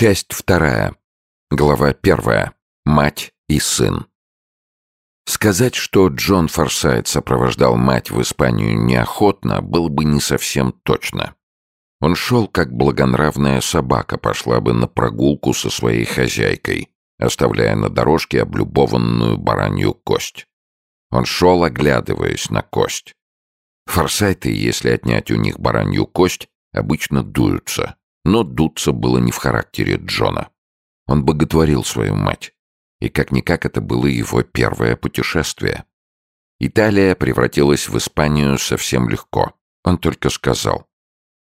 Часть вторая. Глава первая. Мать и сын. Сказать, что Джон Форсайт сопровождал мать в Испанию неохотно, было бы не совсем точно. Он шел, как благонравная собака пошла бы на прогулку со своей хозяйкой, оставляя на дорожке облюбованную баранью кость. Он шел, оглядываясь на кость. Форсайты, если отнять у них баранью кость, обычно дуются, но дуться было не в характере Джона. Он боготворил свою мать. И как-никак это было его первое путешествие. Италия превратилась в Испанию совсем легко. Он только сказал.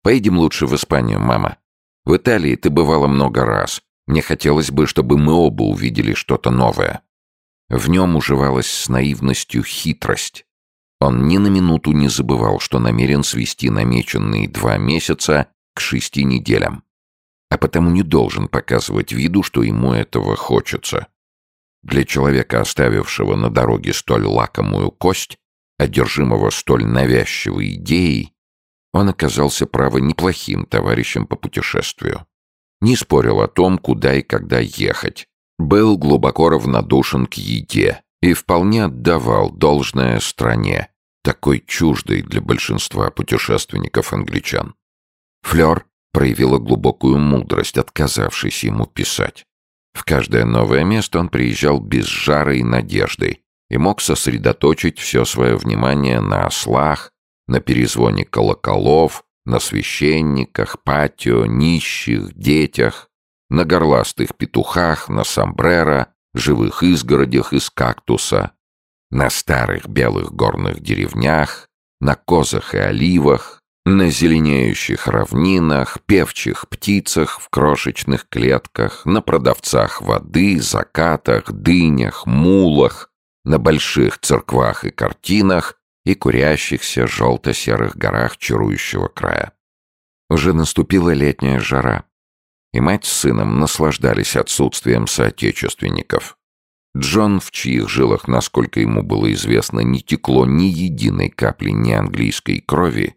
«Поедем лучше в Испанию, мама. В Италии ты бывала много раз. Мне хотелось бы, чтобы мы оба увидели что-то новое». В нем уживалась с наивностью хитрость. Он ни на минуту не забывал, что намерен свести намеченные два месяца к шести неделям, а потому не должен показывать виду, что ему этого хочется. Для человека, оставившего на дороге столь лакомую кость, одержимого столь навязчивой идеей, он оказался, право, неплохим товарищем по путешествию. Не спорил о том, куда и когда ехать. Был глубоко равнодушен к еде и вполне отдавал должное стране, такой чуждой для большинства путешественников-англичан. Флёр проявила глубокую мудрость, отказавшись ему писать. В каждое новое место он приезжал без жара и надежды и мог сосредоточить все свое внимание на ослах, на перезвоне колоколов, на священниках, патио, нищих, детях, на горластых петухах, на сомбреро, живых изгородях из кактуса, на старых белых горных деревнях, на козах и оливах, на зеленеющих равнинах, певчих птицах в крошечных клетках, на продавцах воды, закатах, дынях, мулах, на больших церквах и картинах и курящихся желто-серых горах чарующего края. Уже наступила летняя жара, и мать с сыном наслаждались отсутствием соотечественников. Джон, в чьих жилах, насколько ему было известно, не текло ни единой капли неанглийской крови,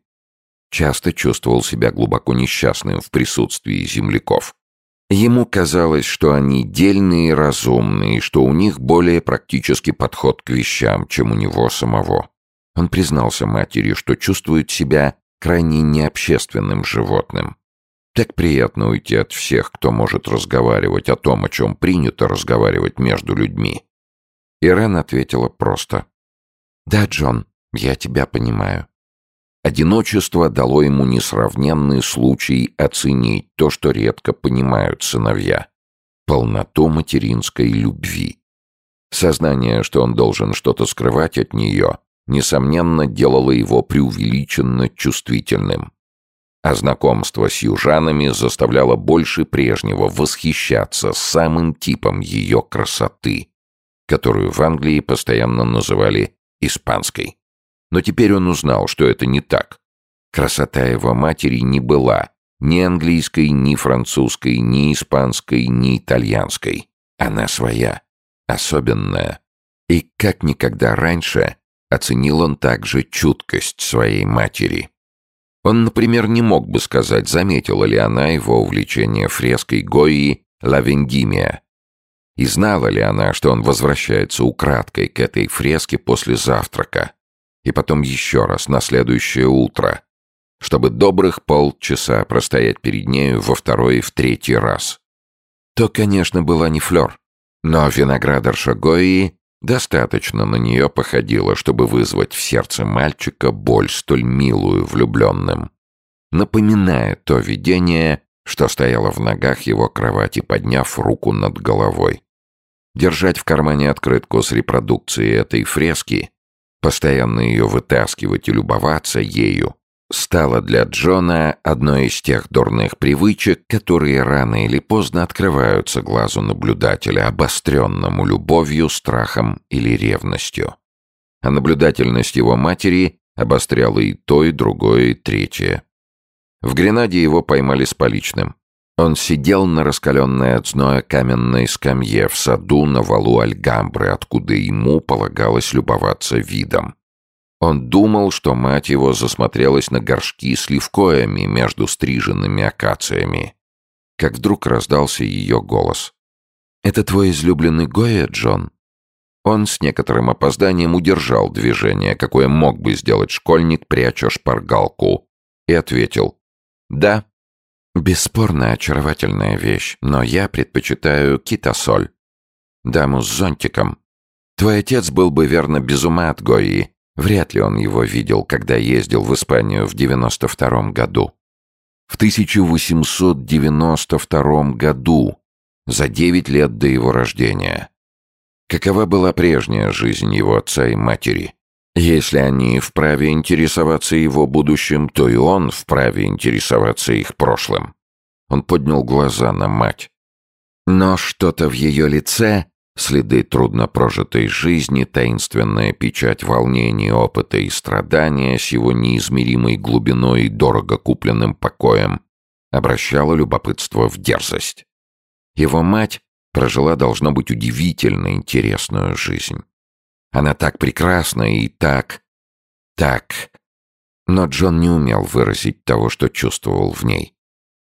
часто чувствовал себя глубоко несчастным в присутствии земляков. Ему казалось, что они дельные и разумные, что у них более практический подход к вещам, чем у него самого. Он признался матери, что чувствует себя крайне необщественным животным. Так приятно уйти от всех, кто может разговаривать о том, о чем принято разговаривать между людьми. Ирен ответила просто. «Да, Джон, я тебя понимаю. Одиночество дало ему несравненный случай оценить то, что редко понимают сыновья — полноту материнской любви. Сознание, что он должен что-то скрывать от нее, несомненно, делало его преувеличенно чувствительным. А знакомство с южанами заставляло больше прежнего восхищаться самым типом ее красоты, которую в Англии постоянно называли испанской. Но теперь он узнал, что это не так. Красота его матери не была ни английской, ни французской, ни испанской, ни итальянской. Она своя, особенная. И как никогда раньше оценил он также чуткость своей матери. Он, например, не мог бы сказать, заметила ли она его увлечение фреской Гои «Ла Вендимия», и знала ли она, что он возвращается украдкой к этой фреске после завтрака, и потом еще раз на следующее утро, чтобы добрых полчаса простоять перед нею во второй и в третий раз. То, конечно, была не Флёр, но виноградарша Гои достаточно на нее походила, чтобы вызвать в сердце мальчика боль столь милую влюбленным, напоминая то видение, что стояло в ногах его кровати, подняв руку над головой. Держать в кармане открытку с репродукцией этой фрески Постоянно ее вытаскивать и любоваться ею стало для Джона одной из тех дурных привычек, которые рано или поздно открываются глазу наблюдателя, обостренному любовью, страхом или ревностью. А наблюдательность его матери обостряла и то, и другое, и третье. В Гренаде его поймали с поличным. Он сидел на раскаленной от зноя каменной скамье в саду на валу Альгамбры, откуда ему полагалось любоваться видом. Он думал, что мать его засмотрелась на горшки с ливкоями между стриженными акациями. как вдруг раздался ее голос. «Это твой излюбленный Гоя, Джон?» Он с некоторым опозданием удержал движение, какое мог бы сделать школьник, пряча шпаргалку, и ответил «Да». «Бесспорно очаровательная вещь, но я предпочитаю китасоль. Даму с зонтиком. Твой отец был бы верно без ума от Гои. Вряд ли он его видел, когда ездил в Испанию в 92 году. В 1892 году, за девять лет до его рождения. Какова была прежняя жизнь его отца и матери? Если они вправе интересоваться его будущим, то и он вправе интересоваться их прошлым. Он поднял глаза на мать. Но что-то в ее лице, следы трудно прожитой жизни, таинственная печать волнений, опыта и страдания с его неизмеримой глубиной и дорого купленным покоем, обращало любопытство в дерзость. Его мать прожила, должно быть, удивительно интересную жизнь. Она так прекрасна и так... так... Но Джон не умел выразить того, что чувствовал в ней.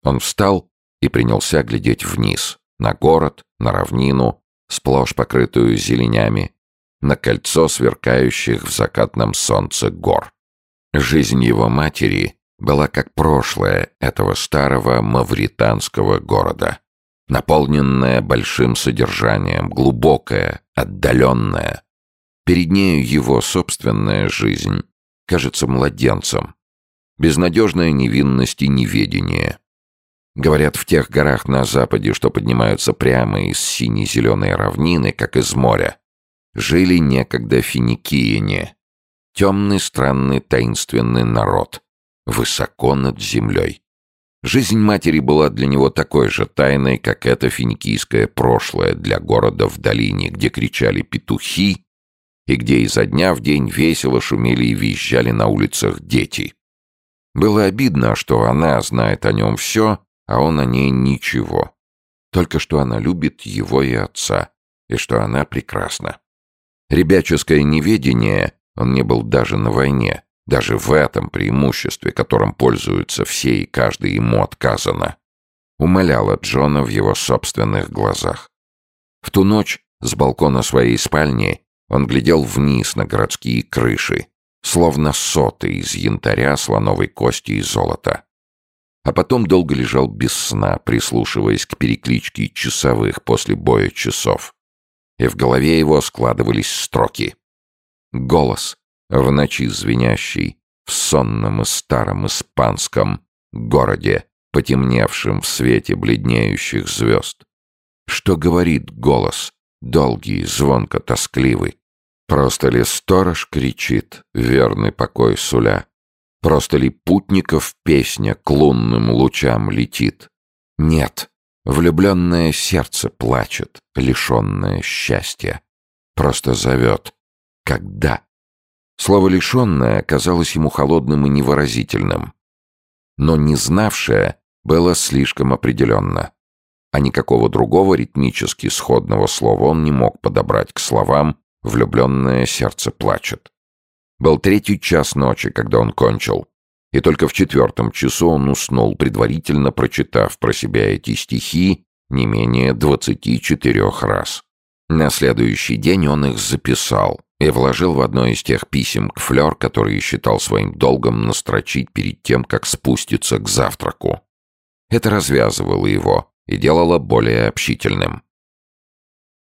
Он встал и принялся глядеть вниз, на город, на равнину, сплошь покрытую зеленями, на кольцо сверкающих в закатном солнце гор. Жизнь его матери была как прошлое этого старого мавританского города наполненная большим содержанием, глубокая, отдаленная. Перед нею его собственная жизнь кажется младенцем. Безнадежная невинность и неведение. Говорят, в тех горах на западе, что поднимаются прямо из сине-зеленой равнины, как из моря, жили некогда финикияне. Темный, странный, таинственный народ, высоко над землей. Жизнь матери была для него такой же тайной, как это финикийское прошлое для города в долине, где кричали петухи и где изо дня в день весело шумели и визжали на улицах дети. Было обидно, что она знает о нем все, а он о ней ничего. Только что она любит его и отца, и что она прекрасна. Ребяческое неведение, он не был даже на войне, даже в этом преимуществе, которым пользуются все и каждый ему отказано, умоляла Джона в его собственных глазах. В ту ночь с балкона своей спальни он глядел вниз на городские крыши, словно соты из янтаря, слоновой кости и золота. А потом долго лежал без сна, прислушиваясь к перекличке часовых после боя часов. И в голове его складывались строки. Голос, в ночи звенящей, в сонном и старом испанском городе, потемневшем в свете бледнеющих звезд. Что говорит голос, долгий, звонко тоскливый? Просто ли сторож кричит, верный покой суля? Просто ли путников песня к лунным лучам летит? Нет, влюбленное сердце плачет, лишенное счастья. Просто зовет. Когда? Слово «лишенное» казалось ему холодным и невыразительным. Но не знавшее было слишком определенно. А никакого другого ритмически сходного слова он не мог подобрать к словам «влюбленное сердце плачет». Был третий час ночи, когда он кончил. И только в четвертом часу он уснул, предварительно прочитав про себя эти стихи не менее двадцати четырех раз. На следующий день он их записал, и вложил в одно из тех писем к Флёр, которые считал своим долгом настрочить перед тем, как спуститься к завтраку. Это развязывало его и делало более общительным.